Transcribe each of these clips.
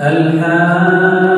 الحمد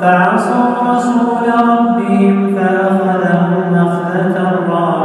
فعصوا رسول ربهم فأخذهم أخذة الرابعة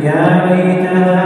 يا ليتها